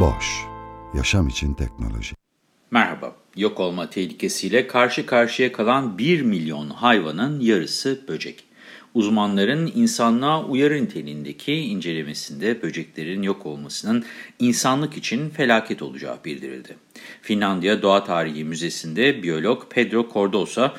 Boş, yaşam için teknoloji. Merhaba, yok olma tehlikesiyle karşı karşıya kalan 1 milyon hayvanın yarısı böcek. Uzmanların insanlığa uyarı niteliğindeki incelemesinde böceklerin yok olmasının insanlık için felaket olacağı bildirildi. Finlandiya Doğa Tarihi Müzesi'nde biyolog Pedro Cardoso,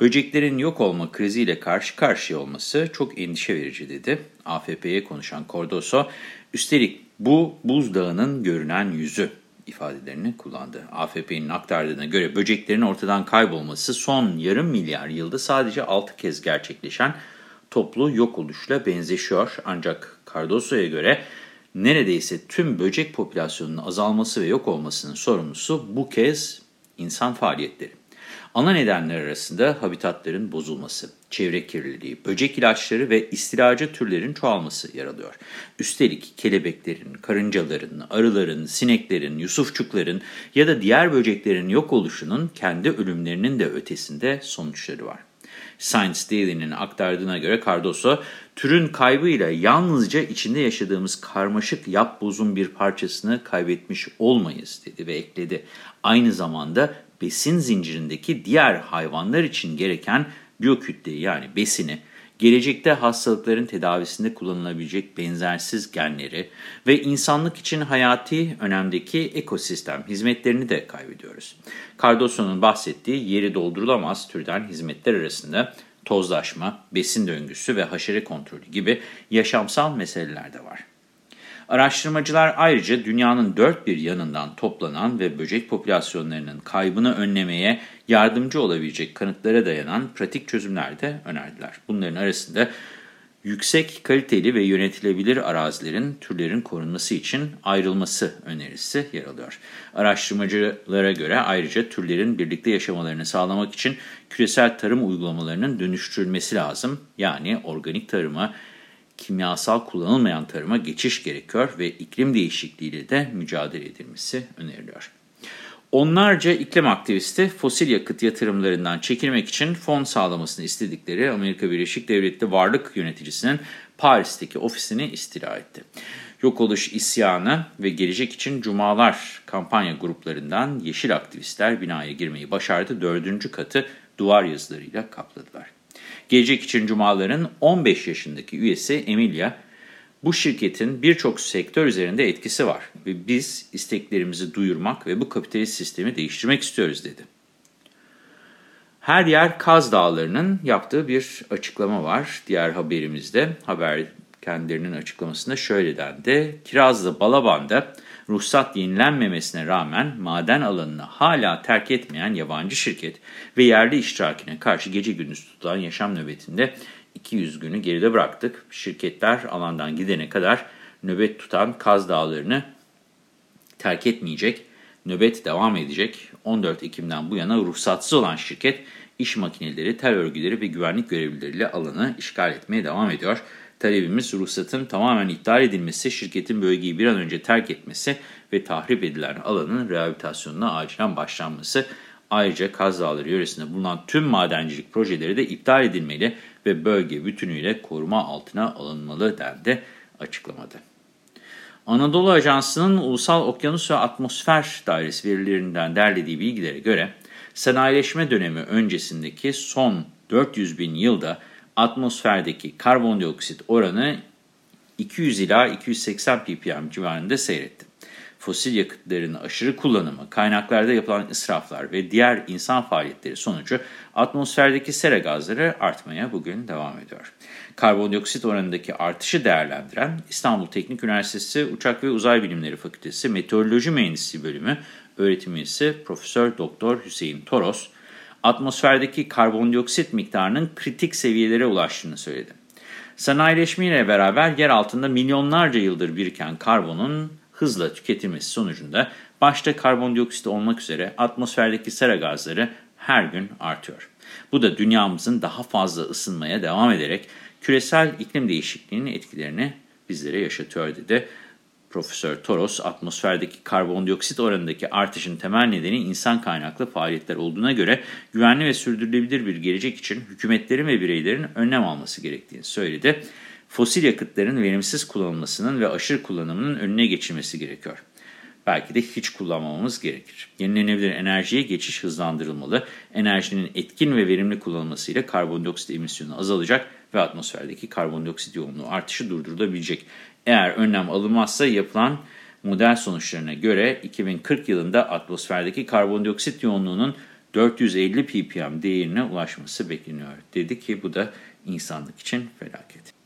böceklerin yok olma kriziyle karşı karşıya olması çok endişe verici dedi. AFP'ye konuşan Cardoso, üstelik bu buzdağının görünen yüzü ifadelerini kullandı. AFP'nin aktardığına göre böceklerin ortadan kaybolması son yarım milyar yılda sadece 6 kez gerçekleşen toplu yok oluşla benzeşiyor. Ancak Cardoso'ya göre neredeyse tüm böcek popülasyonunun azalması ve yok olmasının sorumlusu bu kez insan faaliyetleri. Ana nedenler arasında habitatların bozulması, çevre kirliliği, böcek ilaçları ve istilacı türlerin çoğalması yer alıyor. Üstelik kelebeklerin, karıncaların, arıların, sineklerin, yusufçukların ya da diğer böceklerin yok oluşunun kendi ölümlerinin de ötesinde sonuçları var. Science Daily'nin aktardığına göre Cardoso, türün kaybıyla yalnızca içinde yaşadığımız karmaşık yap bozun bir parçasını kaybetmiş olmayız dedi ve ekledi. Aynı zamanda besin zincirindeki diğer hayvanlar için gereken biyokütleyi yani besini, gelecekte hastalıkların tedavisinde kullanılabilecek benzersiz genleri ve insanlık için hayati önemdeki ekosistem hizmetlerini de kaybediyoruz. Cardoso'nun bahsettiği yeri doldurulamaz türden hizmetler arasında tozlaşma, besin döngüsü ve haşere kontrolü gibi yaşamsal meseleler de var. Araştırmacılar ayrıca dünyanın dört bir yanından toplanan ve böcek popülasyonlarının kaybını önlemeye yardımcı olabilecek kanıtlara dayanan pratik çözümler de önerdiler. Bunların arasında yüksek kaliteli ve yönetilebilir arazilerin türlerin korunması için ayrılması önerisi yer alıyor. Araştırmacılara göre ayrıca türlerin birlikte yaşamalarını sağlamak için küresel tarım uygulamalarının dönüştürülmesi lazım. Yani organik tarıma, kimyasal kullanılmayan tarıma geçiş gerekiyor ve iklim değişikliğiyle de mücadele edilmesi öneriliyor. Onlarca iklim aktivisti fosil yakıt yatırımlarından çekilmek için fon sağlamasını istedikleri Amerika Birleşik Devletleri Varlık Yöneticisinin Paris'teki ofisini istila etti. Yok oluş isyanı ve gelecek için Cumalar kampanya gruplarından yeşil aktivistler binaya girmeyi başardı. Dördüncü katı duvar yazılarıyla kapladılar. Gelecek için Cumaların 15 yaşındaki üyesi Emilia, bu şirketin birçok sektör üzerinde etkisi var ve biz isteklerimizi duyurmak ve bu kapitalist sistemi değiştirmek istiyoruz dedi. Her yer Kaz Dağları'nın yaptığı bir açıklama var. Diğer haberimizde haber kendilerinin açıklamasında şöyle dendi. Kirazlı Balaban'da ruhsat yenilenmemesine rağmen maden alanını hala terk etmeyen yabancı şirket ve yerli iştirakine karşı gece gündüz tutulan yaşam nöbetinde 200 günü geride bıraktık. Şirketler alandan gidene kadar nöbet tutan Kaz Dağları'nı terk etmeyecek, nöbet devam edecek. 14 Ekim'den bu yana ruhsatsız olan şirket iş makineleri, tel örgüleri ve güvenlik görevlileriyle alanı işgal etmeye devam ediyor. Talebimiz ruhsatın tamamen iptal edilmesi, şirketin bölgeyi bir an önce terk etmesi ve tahrip edilen alanın rehabilitasyonuna acilen başlanması. Ayrıca Kaz Dağları yöresinde bulunan tüm madencilik projeleri de iptal edilmeli ve bölge bütünüyle koruma altına alınmalı dendi açıklamada. Anadolu Ajansı'nın Ulusal Okyanus ve Atmosfer Dairesi verilerinden derlediği bilgilere göre sanayileşme dönemi öncesindeki son 400 bin yılda atmosferdeki karbondioksit oranı 200 ila 280 ppm civarında seyretti. Fosil yakıtların aşırı kullanımı, kaynaklarda yapılan israflar ve diğer insan faaliyetleri sonucu atmosferdeki sera gazları artmaya bugün devam ediyor. Karbondioksit oranındaki artışı değerlendiren İstanbul Teknik Üniversitesi Uçak ve Uzay Bilimleri Fakültesi Meteoroloji Mühendisliği Bölümü öğretim üyesi Profesör Doktor Hüseyin Toros, atmosferdeki karbondioksit miktarının kritik seviyelere ulaştığını söyledi. Sanayileşmeyle beraber yer altında milyonlarca yıldır biriken karbonun hızla tüketilmesi sonucunda başta karbondioksit olmak üzere atmosferdeki sera gazları her gün artıyor. Bu da dünyamızın daha fazla ısınmaya devam ederek küresel iklim değişikliğinin etkilerini bizlere yaşatıyor dedi. Profesör Toros, atmosferdeki karbondioksit oranındaki artışın temel nedeni insan kaynaklı faaliyetler olduğuna göre güvenli ve sürdürülebilir bir gelecek için hükümetlerin ve bireylerin önlem alması gerektiğini söyledi. Fosil yakıtların verimsiz kullanılmasının ve aşırı kullanımının önüne geçilmesi gerekiyor. Belki de hiç kullanmamamız gerekir. Yenilenebilir enerjiye geçiş hızlandırılmalı. Enerjinin etkin ve verimli kullanılmasıyla karbondioksit emisyonu azalacak ve atmosferdeki karbondioksit yoğunluğu artışı durdurulabilecek. Eğer önlem alınmazsa yapılan model sonuçlarına göre 2040 yılında atmosferdeki karbondioksit yoğunluğunun 450 ppm değerine ulaşması bekleniyor. Dedi ki bu da insanlık için felaket.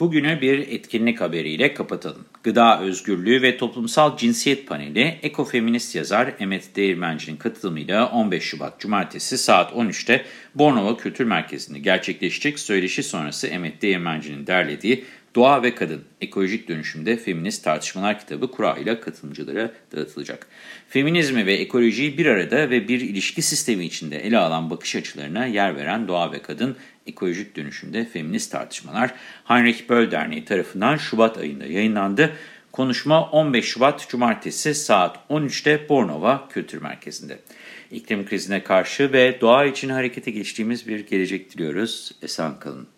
Bugüne bir etkinlik haberiyle kapatalım. Gıda Özgürlüğü ve Toplumsal Cinsiyet Paneli, ekofeminist yazar Emet Değirmenci'nin katılımıyla 15 Şubat Cumartesi saat 13'te Bornova Kültür Merkezi'nde gerçekleşecek söyleşi sonrası Emet Değirmenci'nin derlediği Doğa ve Kadın, Ekolojik Dönüşümde Feminist Tartışmalar kitabı kura ile katılımcılara dağıtılacak. Feminizmi ve ekolojiyi bir arada ve bir ilişki sistemi içinde ele alan bakış açılarına yer veren Doğa ve Kadın, Ekolojik Dönüşümde Feminist Tartışmalar, Heinrich Böll Derneği tarafından Şubat ayında yayınlandı. Konuşma 15 Şubat Cumartesi saat 13'te Bornova Kültür Merkezi'nde. İklim krizine karşı ve doğa için harekete geçtiğimiz bir gelecek diliyoruz. Esen kalın.